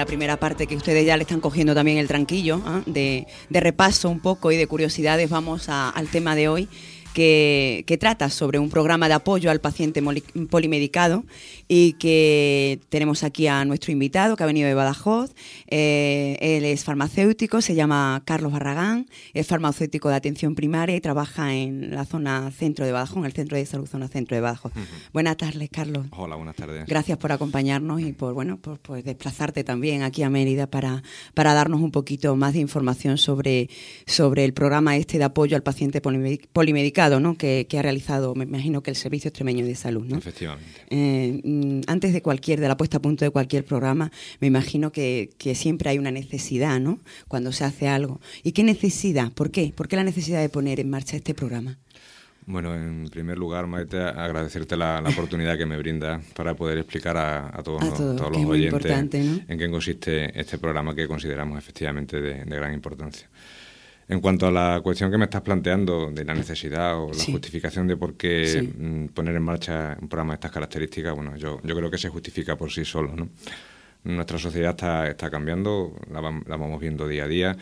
La primera parte que ustedes ya le están cogiendo también el tranquillo, ¿ah? de, de, repaso un poco y de curiosidades, vamos al tema de hoy que, trata sobre un programa de apoyo al paciente polimedicado y que tenemos aquí a nuestro invitado que ha venido de Badajoz. Eh, él es farmacéutico, se llama Carlos Barragán, es farmacéutico de atención primaria y trabaja en la zona centro de Badajoz, en el centro de salud zona centro de Badajoz. Buenas tardes, Carlos. Hola, buenas tardes. Gracias por acompañarnos y por bueno, por, desplazarte también aquí a Mérida para, para darnos un poquito más de información sobre, sobre el programa este de apoyo al paciente polimedicado que, ha realizado, me imagino que el Servicio Extremeño de Salud. ¿no? Efectivamente. Eh, mm, antes de cualquier, de la puesta a punto de cualquier programa, me imagino que, siempre hay una necesidad ¿no? cuando se hace algo. ¿Y qué necesidad? ¿Por qué? ¿Por qué la necesidad de poner en marcha este programa? Bueno, en primer lugar, Maite, agradecerte la, oportunidad que me brinda para poder explicar a, todos, los, oyentes en qué consiste este programa que consideramos efectivamente de gran importancia. En cuanto a la cuestión que me estás planteando de la necesidad o la justificación de por qué mm, poner en marcha un programa de estas características, bueno, yo, yo creo que se justifica por sí solo. ¿no? Nuestra sociedad está, está cambiando, la, vamos viendo día a día.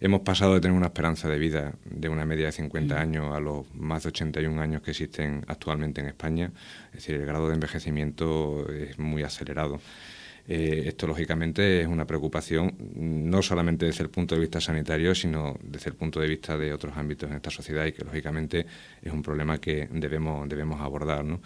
Hemos pasado de tener una esperanza de vida de una media de 50 años a los más de 81 años que existen actualmente en España. Es decir, el grado de envejecimiento es muy acelerado. Eh, esto, lógicamente, es una preocupación no solamente desde el punto de vista sanitario, sino desde el punto de vista de otros ámbitos en esta sociedad y que, lógicamente, es un problema que debemos, debemos abordar. ¿no?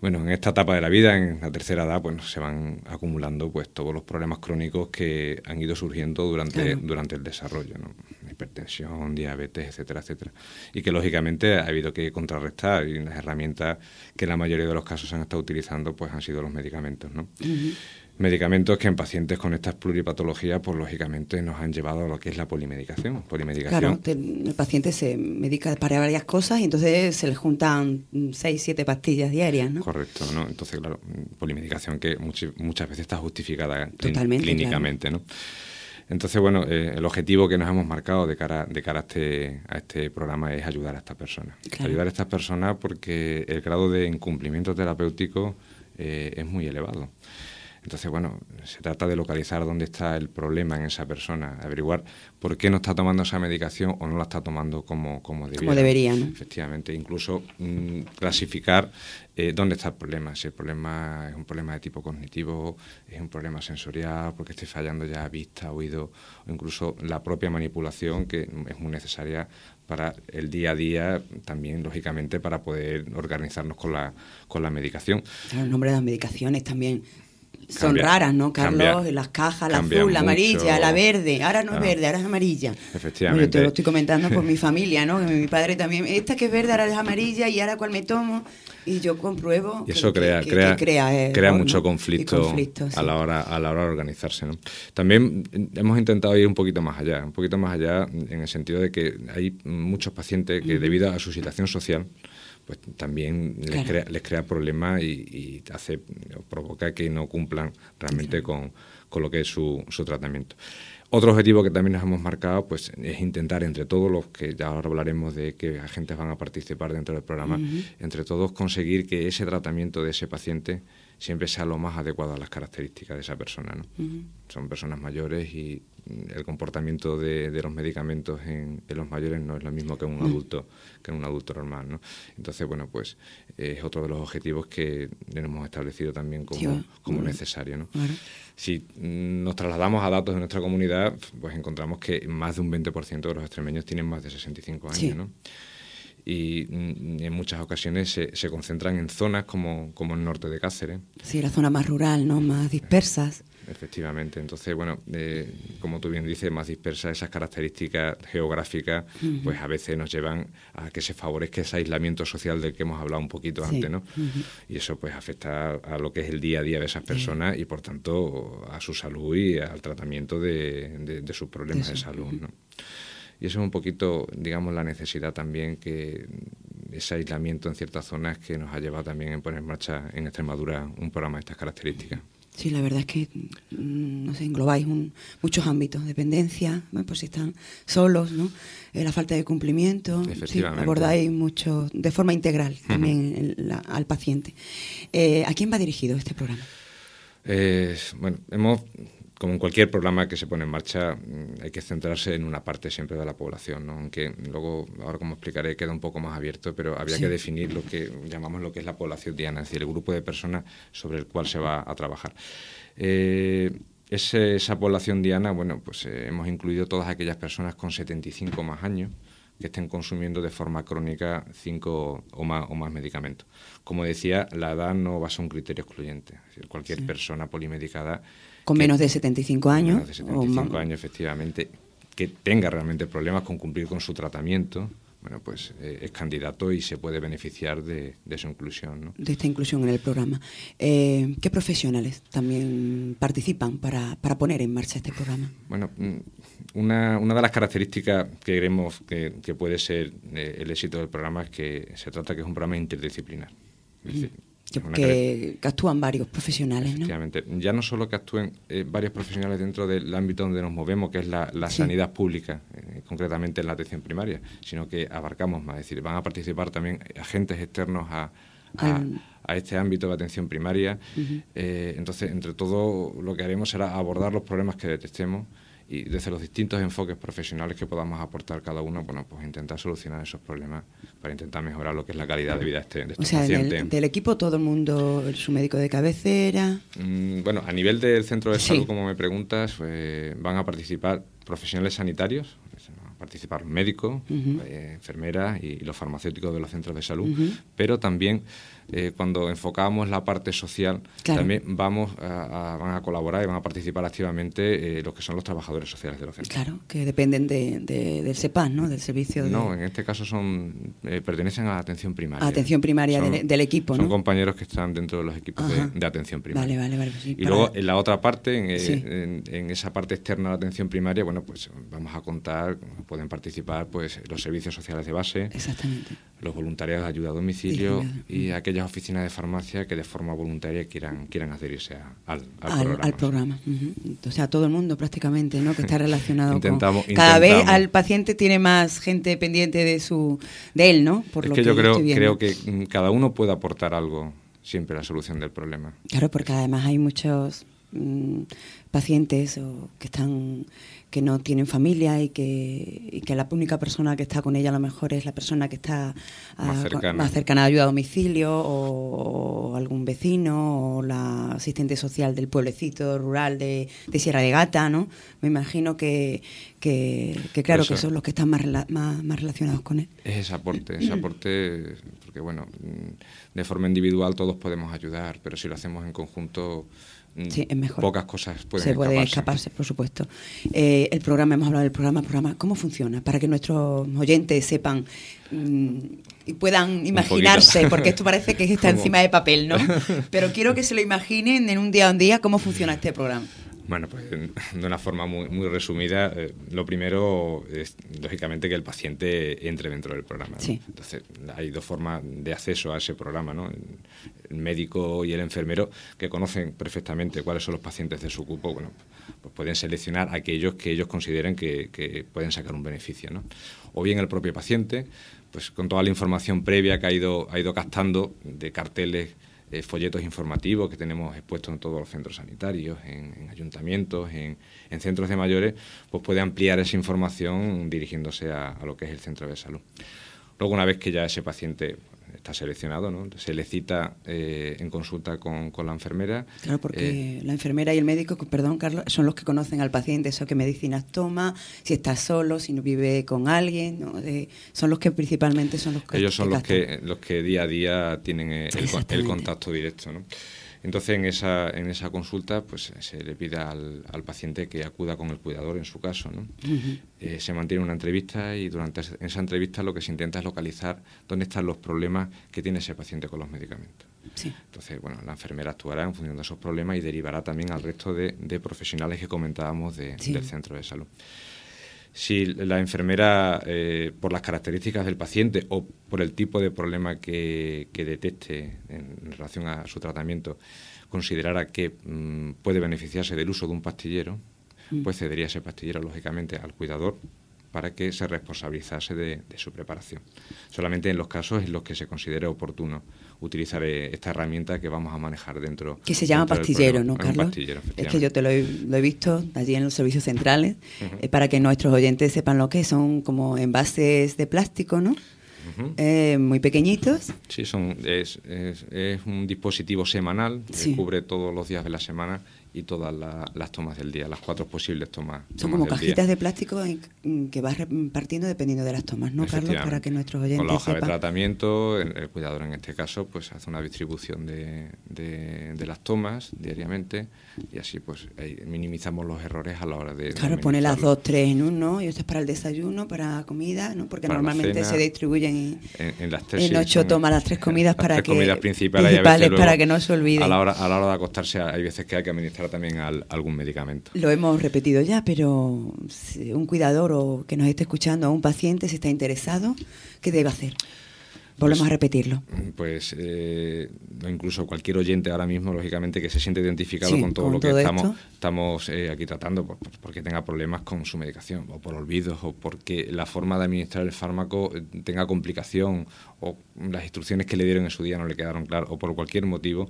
Bueno, en esta etapa de la vida, en la tercera edad, pues se van acumulando pues todos los problemas crónicos que han ido surgiendo durante, durante el desarrollo, ¿no? hipertensión, diabetes, etcétera, etcétera. Y que lógicamente ha habido que contrarrestar y las herramientas que en la mayoría de los casos se han estado utilizando pues han sido los medicamentos, ¿no? Medicamentos que en pacientes con estas pluripatologías, pues lógicamente nos han llevado a lo que es la polimedicación. polimedicación. Claro, el paciente se medica para varias cosas y entonces se le juntan seis, siete pastillas diarias, ¿no? Correcto, ¿no? Entonces, claro, polimedicación que muchas veces está justificada clínicamente, ¿no? Entonces, bueno, eh, el objetivo que nos hemos marcado de cara, de cara a, este, a este programa es ayudar a estas personas. Ayudar a estas personas porque el grado de incumplimiento terapéutico eh, es muy elevado. Entonces, bueno, se trata de localizar dónde está el problema en esa persona, averiguar por qué no está tomando esa medicación o no la está tomando como, como debería. Como debería, ¿no? Efectivamente, incluso mm, clasificar eh, dónde está el problema, si el problema es un problema de tipo cognitivo, es un problema sensorial, porque esté fallando ya vista, oído, o incluso la propia manipulación, que es muy necesaria para el día a día, también lógicamente para poder organizarnos con la, con la medicación. el nombre de las medicaciones también son raras, ¿no, Carlos? las cajas, la azul, la amarilla, la verde. Ahora no es verde, ahora es amarilla. Efectivamente. yo te lo estoy comentando por mi familia, ¿no? mi padre también. Esta que es verde, ahora es amarilla y ahora cuál me tomo. Y yo compruebo. Y eso crea, crea, crea, mucho conflicto, a, la hora, a la hora de organizarse. ¿no? También hemos intentado ir un poquito más allá, un poquito más allá en el sentido de que hay muchos pacientes que, debido a su situación social, pues también les, crea, les crea problemas y, hace, provoca que no cumplan realmente con, lo que es su, su tratamiento. Otro objetivo que también nos hemos marcado pues, es intentar entre todos los que ya ahora hablaremos de que agentes van a participar dentro del programa, entre todos conseguir que ese tratamiento de ese paciente siempre sea lo más adecuado a las características de esa persona. ¿no? Son personas mayores y el comportamiento de, los medicamentos en, los mayores no es lo mismo que en un adulto que en un adulto normal ¿no? entonces bueno pues es otro de los objetivos que hemos establecido también como, como necesario ¿no? si nos trasladamos a datos de nuestra comunidad pues encontramos que más de un 20% de los extremeños tienen más de 65 años ¿no? Y mm, en muchas ocasiones se, se, concentran en zonas como, como el norte de Cáceres. Sí, la zona más rural, ¿no? Más dispersas. Efectivamente. Entonces, bueno, eh, como tú bien dices, más dispersas esas características geográficas, pues a veces nos llevan a que se favorezca ese aislamiento social del que hemos hablado un poquito antes, ¿no? Y eso pues afecta a lo que es el día a día de esas personas y por tanto a su salud y al tratamiento de, de, sus problemas de, salud, ¿no? Y eso es un poquito, digamos, la necesidad también que ese aislamiento en ciertas zonas que nos ha llevado también en poner en marcha en Extremadura un programa de estas características. Sí, la verdad es que, mm, no sé, englobáis muchos ámbitos, dependencia, pues si están solos, ¿no? Eh, la falta de cumplimiento, sí, abordáis mucho, de forma integral también al paciente. Eh, ¿A quién va dirigido este programa? Eh, bueno, hemos como en cualquier programa que se pone en marcha, mm, hay que centrarse en una parte siempre de la población, ¿no? aunque luego, ahora como explicaré, queda un poco más abierto, pero habría que definir lo que llamamos lo que es la población diana, es decir, el grupo de personas sobre el cual se va a trabajar. Eh, esa población diana, bueno, pues eh, hemos incluido todas aquellas personas con 75 más años que estén consumiendo de forma crónica 5 o más, o más medicamentos. Como decía, la edad no va a ser un criterio excluyente. Es decir, cualquier persona polimedicada con menos de 75 años. Menos de 75 años, efectivamente, que tenga realmente problemas con cumplir con su tratamiento, bueno, pues eh, es candidato y se puede beneficiar de, su inclusión. ¿no? De esta inclusión en el programa. Eh, ¿Qué profesionales también participan para, para, poner en marcha este programa? Bueno, mm, una, una de las características que creemos que, puede ser eh, el éxito del programa es que se trata que es un programa interdisciplinar. Que, actúan varios profesionales, Efectivamente. Ya no solo que actúen eh, varios profesionales dentro del ámbito donde nos movemos, que es la, sanidad pública, eh, concretamente en la atención primaria, sino que abarcamos más. Es decir, van a participar también agentes externos a, a, este ámbito de atención primaria. Eh, entonces, entre todo, lo que haremos será abordar los problemas que detectemos y desde los distintos enfoques profesionales que podamos aportar cada uno, bueno, pues intentar solucionar esos problemas para intentar mejorar lo que es la calidad de vida de este, de o sea, del equipo todo el mundo, su médico de cabecera. Mm, bueno, a nivel del centro de salud, como me preguntas, pues, van a participar profesionales sanitarios, van a participar médicos, eh, enfermeras y, los farmacéuticos de los centros de salud, pero también eh, cuando enfocamos la parte social, también vamos a, van a colaborar y van a participar activamente eh, los que son los trabajadores sociales de los centros. Claro, que dependen de, del SEPAN, ¿no? Del servicio. No, en este caso son eh, pertenecen a la atención primaria. atención primaria del, equipo, ¿no? Son compañeros que están dentro de los equipos de, atención primaria. Vale, vale, vale. y luego en la otra parte, en, esa parte externa de la atención primaria, bueno, pues vamos a contar, pueden participar pues los servicios sociales de base. Exactamente los voluntarios de ayuda a domicilio y, aquellas oficinas de farmacia que de forma voluntaria quieran quieran adherirse al, programa. Al programa. O sea, todo el mundo prácticamente, ¿no? Que está relacionado con... Cada vez al paciente tiene más gente pendiente de su de él, ¿no? Por es que, yo creo, creo que mm, cada uno puede aportar algo siempre a la solución del problema. Claro, porque además hay muchos mm, pacientes o que están que no tienen familia y que, que, la única persona que está con ella a lo mejor es la persona que está más, cercana. a ayuda a domicilio o, algún vecino o la asistente social del pueblecito rural de, Sierra de Gata, ¿no? Me imagino que, que, claro, que son los que están más, más, relacionados con él. Es ese aporte, ese aporte, porque bueno, de forma individual todos podemos ayudar, pero si lo hacemos en conjunto Mm, sí, es mejor. Pocas cosas pueden Se puede escaparse, por supuesto. Eh, el programa, hemos hablado del programa, programa, ¿cómo funciona? Para que nuestros oyentes sepan mm, y puedan imaginarse, porque esto parece que está encima de papel, ¿no? Pero quiero que se lo imaginen en un día a un día cómo funciona este programa. Bueno, pues de una forma muy, muy resumida, eh, lo primero es lógicamente que el paciente entre dentro del programa. Entonces, hay dos formas de acceso a ese programa, ¿no? El médico y el enfermero, que conocen perfectamente cuáles son los pacientes de su cupo, bueno, pues pueden seleccionar aquellos que ellos consideren que, que pueden sacar un beneficio, ¿no? O bien el propio paciente, pues con toda la información previa que ha ido, ha ido captando de carteles eh, folletos informativos que tenemos expuestos en todos los centros sanitarios, en, ayuntamientos, en, centros de mayores, pues puede ampliar esa información dirigiéndose a, lo que es el centro de salud. Luego, una vez que ya ese paciente está seleccionado, ¿no? se le cita eh, en consulta con, la enfermera. Claro, porque eh, la enfermera y el médico, perdón Carlos, son los que conocen al paciente, eso qué medicinas toma, si está solo, si no vive con alguien, son los que principalmente son los que... Ellos son los que, los que día a día tienen el, el contacto directo. ¿no? Entonces, en esa, en esa consulta, pues se le pide al, paciente que acuda con el cuidador, en su caso. ¿no? Eh, se mantiene una entrevista y durante esa entrevista lo que se intenta es localizar dónde están los problemas que tiene ese paciente con los medicamentos. Entonces, bueno, la enfermera actuará en función de esos problemas y derivará también al resto de, profesionales que comentábamos del centro de salud si la enfermera, eh, por las características del paciente o por el tipo de problema que, detecte en relación a su tratamiento, considerara que mm, puede beneficiarse del uso de un pastillero, mm. pues cedería ese pastillero, lógicamente, al cuidador para que se responsabilizase de, su preparación. Solamente en los casos en los que se considere oportuno utilizar eh, esta herramienta que vamos a manejar dentro. Que se llama pastillero, ¿no, Carlos? es que yo te lo he, visto allí en los servicios centrales, eh, para que nuestros oyentes sepan lo que son como envases de plástico, ¿no? Eh, muy pequeñitos. Sí, son, es, un dispositivo semanal que cubre todos los días de la semana y todas las tomas del día, las cuatro posibles tomas. Son como cajitas de plástico que vas repartiendo dependiendo de las tomas, ¿no, Carlos? Para que nuestros oyentes Con la hoja de tratamiento, el, cuidador en este caso, pues hace una distribución de, de, las tomas diariamente y así pues minimizamos los errores a la hora de... Claro, pone las dos, tres en uno y esto es para el desayuno, para comida, ¿no? Porque normalmente se distribuyen en, las tres, en ocho tomas las tres comidas para que... comidas principales, para que no se olvide. A la, hora, a la hora de acostarse hay veces que hay que administrar también algún medicamento. Lo hemos repetido ya, pero un cuidador o que nos esté escuchando a un paciente, si está interesado, ¿qué debe hacer? Volvemos pues, a repetirlo. Pues eh, incluso cualquier oyente ahora mismo, lógicamente, que se siente identificado con todo lo que estamos, estamos eh, aquí tratando, porque tenga problemas con su medicación, o por olvidos, o porque la forma de administrar el fármaco eh, tenga complicación, o las instrucciones que le dieron en su día no le quedaron claras, o por cualquier motivo,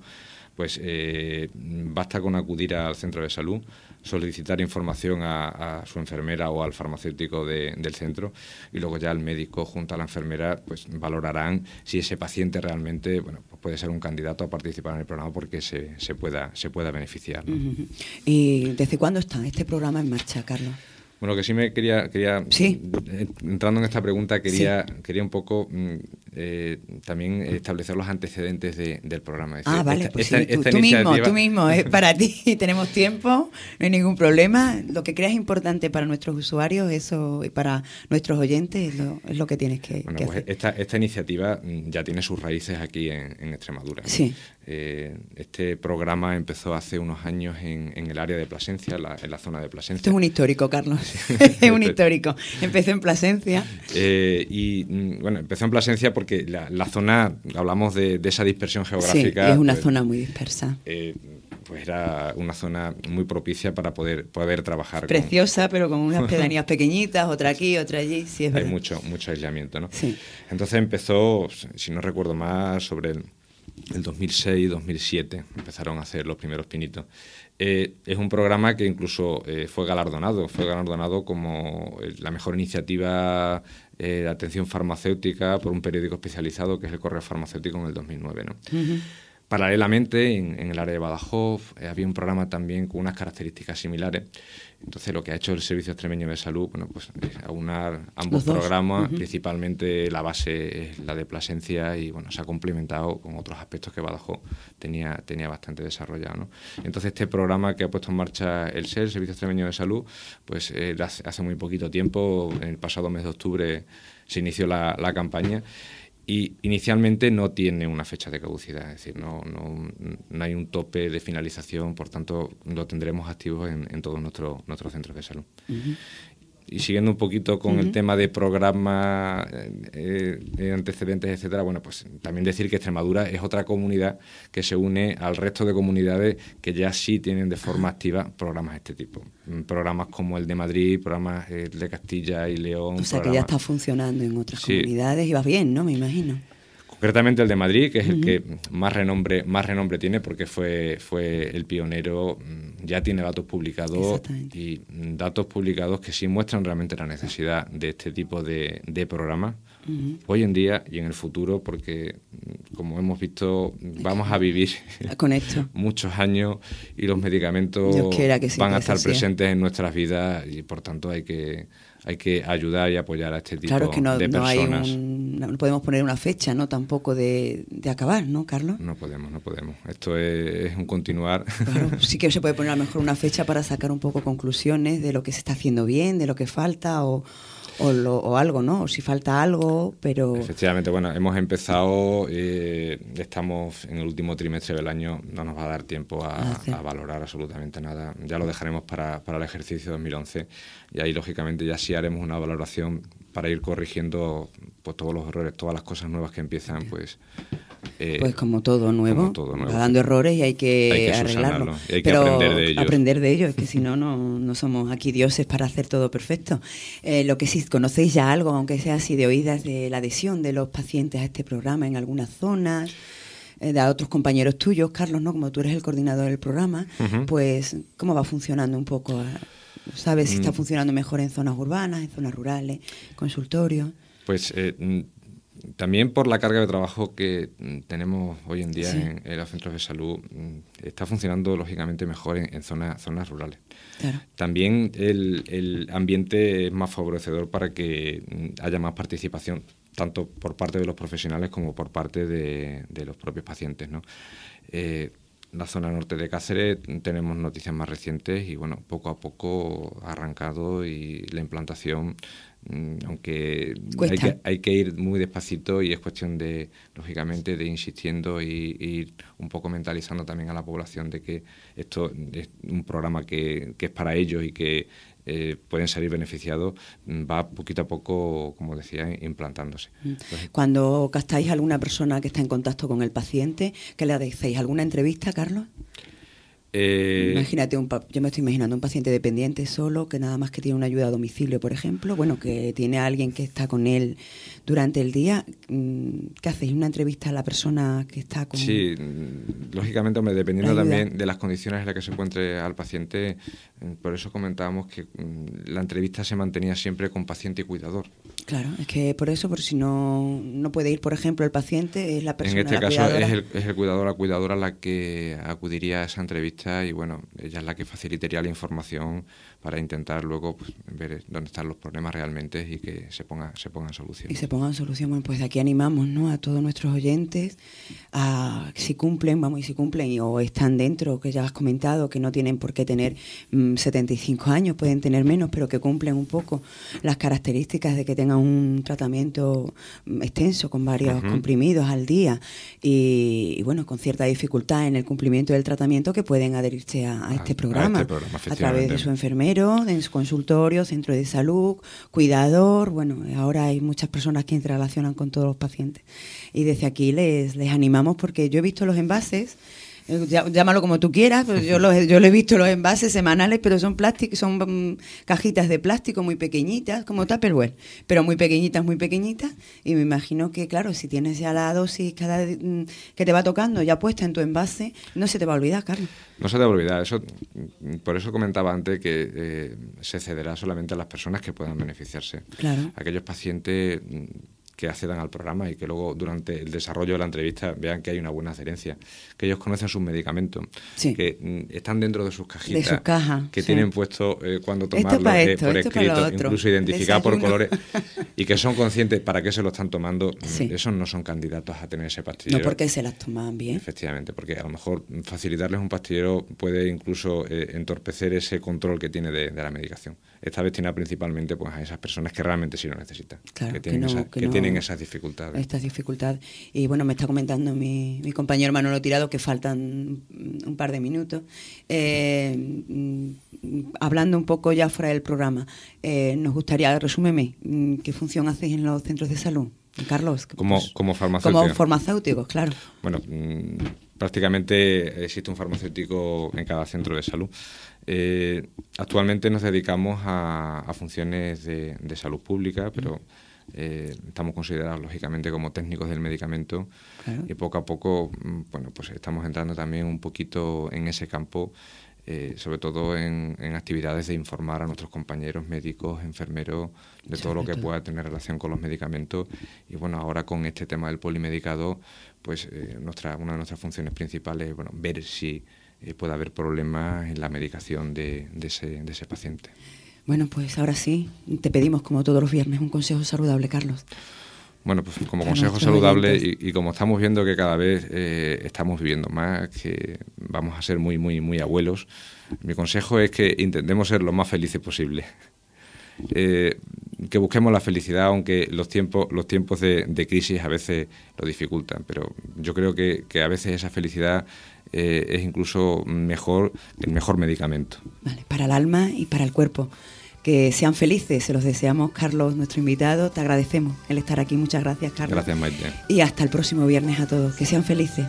pues eh, basta con acudir al centro de salud, solicitar información a, su enfermera o al farmacéutico del centro y luego ya el médico junto a la enfermera pues valorarán si ese paciente realmente bueno pues puede ser un candidato a participar en el programa porque se, pueda se pueda beneficiar. ¿Y desde cuándo está este programa en marcha, Carlos? Bueno, que sí me quería, quería eh, entrando en esta pregunta, quería, quería un poco mm, eh, también establecer los antecedentes del programa. ah, vale, pues tú, mismo, tú mismo, es para ti, tenemos tiempo, no hay ningún problema. Lo que creas importante para nuestros usuarios, eso, y para nuestros oyentes, es lo, es lo que tienes que, bueno, pues Esta, esta iniciativa mm, ya tiene sus raíces aquí en, en Extremadura. Sí. Eh, este programa empezó hace unos años en, el área de Plasencia, en la zona de Plasencia. Esto es un histórico, Carlos. es un histórico. Empezó en Plasencia. Eh, y mm, bueno, empezó en Plasencia porque la, zona, hablamos de, esa dispersión geográfica. Sí, es una pues, zona muy dispersa. Eh, pues era una zona muy propicia para poder, poder trabajar. Preciosa, pero con unas pedanías pequeñitas, otra aquí, otra allí, sí es Hay mucho, mucho aislamiento, ¿no? Sí. Entonces empezó, si no recuerdo más, sobre el el 2006, 2007 empezaron a hacer los primeros pinitos. Eh, es un programa que incluso eh, fue galardonado, fue galardonado como eh, la mejor iniciativa de atención farmacéutica por un periódico especializado que es el Correo Farmacéutico en el 2009. ¿no? Paralelamente, en, el área de Badajoz, había un programa también con unas características similares entonces, lo que ha hecho el Servicio Extremeño de Salud, bueno, pues aunar ambos programas, principalmente la base es la de Plasencia y bueno, se ha complementado con otros aspectos que Badajoz tenía, tenía bastante desarrollado. ¿no? Entonces, este programa que ha puesto en marcha el SER, el Servicio Extremeño de Salud, pues eh, hace, muy poquito tiempo, en el pasado mes de octubre, se inició la, la campaña y inicialmente no tiene una fecha de caducidad, es decir, no, no, no hay un tope de finalización, por tanto lo tendremos activo en, en todos nuestros, nuestros centros de salud. Y siguiendo un poquito con el tema de programas, eh, eh, antecedentes, etcétera, bueno, pues también decir que Extremadura es otra comunidad que se une al resto de comunidades que ya sí tienen de forma activa programas de este tipo. Mm, programas como el de Madrid, programas eh, de Castilla y León. O sea que ya está funcionando en otras comunidades y va bien, ¿no? Me imagino. Concretamente el de Madrid, que es el que más renombre, más renombre tiene porque fue, fue el pionero, mm, ya tiene datos publicados y mm, datos publicados que sí muestran realmente la necesidad de este tipo de, de programas hoy en día y en el futuro porque mm, como hemos visto vamos a vivir con esto. muchos años y los medicamentos van a estar presentes en nuestras vidas y por tanto hay que hay que ayudar y apoyar a este tipo claro que no, de personas. No, no podemos poner una fecha, ¿no? Tampoco de, de, acabar, ¿no, Carlos? No podemos, no podemos. Esto es, un continuar. Claro, sí que se puede poner a lo mejor una fecha para sacar un poco conclusiones de lo que se está haciendo bien, de lo que falta o o, o, algo, ¿no? O si falta algo, pero... Efectivamente, bueno, hemos empezado, eh, estamos en el último trimestre del año, no nos va a dar tiempo a, valorar absolutamente nada. Ya lo dejaremos para, para, el ejercicio 2011 y ahí, lógicamente, ya sí haremos una valoración para ir corrigiendo pues, todos los errores, todas las cosas nuevas que empiezan, pues Eh, pues como todo nuevo, va dando errores y hay que, arreglarlo. hay que aprender de ellos. Aprender de ellos, es que si no, no somos aquí dioses para hacer todo perfecto. Eh, lo que sí, conocéis ya algo, aunque sea así de oídas, de la adhesión de los pacientes a este programa en algunas zonas eh, de otros compañeros tuyos, Carlos, ¿no? Como tú eres el coordinador del programa, pues ¿cómo va funcionando un poco? ¿Sabes si está mm. funcionando mejor en zonas urbanas, en zonas rurales, consultorios? Pues eh, también por la carga de trabajo que mm, tenemos hoy en día en, los centros de salud, mm, está funcionando lógicamente mejor en, zonas, zonas rurales. También el, ambiente es más favorecedor para que mm, haya más participación, tanto por parte de los profesionales como por parte de, los propios pacientes. ¿no? Eh, la zona norte de Cáceres tenemos noticias más recientes y bueno, poco a poco ha arrancado y la implantación Mm, aunque hay que, hay que, ir muy despacito y es cuestión de, lógicamente, de insistiendo y, ir un poco mentalizando también a la población de que esto es un programa que, que es para ellos y que eh, pueden salir beneficiados, mm, va poquito a poco, como decía, implantándose. Mm. Cuando captáis alguna persona que está en contacto con el paciente, ¿qué le decís? ¿Alguna entrevista, Carlos? Eh, Imagínate, un yo me estoy imaginando un paciente dependiente solo, que nada más que tiene una ayuda a domicilio, por ejemplo, bueno, que tiene a alguien que está con él durante el día. Mm, ¿Qué hacéis? ¿Una entrevista a la persona que está con Sí, lógicamente, dependiendo también de las condiciones en las que se encuentre al paciente, mm, por eso comentábamos que mm, la entrevista se mantenía siempre con paciente y cuidador. Claro, es que por eso, por si no, no puede ir, por ejemplo, el paciente, es la persona. En este caso es el, es el cuidador, la cuidadora la que acudiría a esa entrevista y bueno, ella es la que facilitaría la información para intentar luego pues, ver dónde están los problemas realmente y que se ponga se pongan solución. Y se pongan solución, bueno, pues aquí animamos ¿no? a todos nuestros oyentes a si cumplen, vamos, y si cumplen o están dentro, que ya has comentado, que no tienen por qué tener 75 mm, años, pueden tener menos, pero que cumplen un poco las características de que tengan un tratamiento extenso con varios comprimidos al día y, bueno, con cierta dificultad en el cumplimiento del tratamiento que pueden adherirse a, este, programa, a este programa a través de su enfermedad en su consultorio, centro de salud, cuidador. Bueno, ahora hay muchas personas que se relacionan con todos los pacientes. Y desde aquí les, les animamos porque yo he visto los envases llámalo como tú quieras, pero yo, los, yo lo he visto los envases semanales, pero son plásticos, son mm, cajitas de plástico muy pequeñitas, como Tupperware, pero muy pequeñitas, muy pequeñitas, y me imagino que, claro, si tienes ya la dosis cada mm, que te va tocando ya puesta en tu envase, no se te va a olvidar, Carlos. No se te va a olvidar, eso, por eso comentaba antes que eh, se cederá solamente a las personas que puedan beneficiarse. Claro. Aquellos pacientes que accedan al programa y que luego durante el desarrollo de la entrevista vean que hay una buena adherencia, que ellos conocen sus medicamentos, que mm, están dentro de sus cajitas, que tienen puesto eh, cuando tomarlo eh, por escrito, incluso identificado por colores, y que son conscientes para qué se lo están tomando, mm, esos no son candidatos a tener ese pastillero. No porque se las toman bien. Efectivamente, porque a lo mejor facilitarles un pastillero puede incluso eh, entorpecer ese control que tiene de, la medicación. Está destinada principalmente pues, a esas personas que realmente sí lo necesitan, que, tienen, tienen esas dificultades. Estas dificultades. Y bueno, me está comentando mi, mi compañero Manolo Tirado que faltan un par de minutos. Eh, hablando un poco ya fuera del programa, eh, nos gustaría, resúmeme, ¿qué función hacéis en los centros de salud? Carlos. Como, pues, como farmacéuticos. Como farmacéuticos, claro. Bueno, prácticamente existe un farmacéutico en cada centro de salud. Eh, actualmente nos dedicamos a, funciones de, de, salud pública, pero eh, estamos considerados lógicamente como técnicos del medicamento y poco a poco mm, bueno pues estamos entrando también un poquito en ese campo eh, sobre todo en, actividades de informar a nuestros compañeros médicos, enfermeros, de todo lo que pueda tener relación con los medicamentos. Y bueno, ahora con este tema del polimedicado, pues eh, nuestra, una de nuestras funciones principales es bueno, ver si puede haber problemas en la medicación de, de, ese, de ese paciente. Bueno, pues ahora sí, te pedimos como todos los viernes un consejo saludable, Carlos. Bueno, pues como consejo saludable y, como estamos viendo que cada vez eh, estamos viviendo más, que vamos a ser muy, muy, muy abuelos, mi consejo es que intentemos ser lo más felices posible. Eh, que busquemos la felicidad, aunque los tiempos, los tiempos de, crisis a veces lo dificultan, pero yo creo que, que a veces esa felicidad eh, es incluso mejor el mejor medicamento. para el alma y para el cuerpo. Que sean felices. Se los deseamos, Carlos, nuestro invitado. Te agradecemos el estar aquí. Muchas gracias, Carlos. Gracias, Maite. Y hasta el próximo viernes a todos. Que sean felices.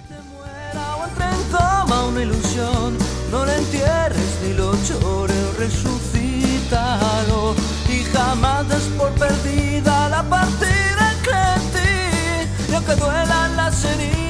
una ilusión, no la entierres ni lo resucítalo y jamás des por perdida la partida que ti, y aunque duelan las heridas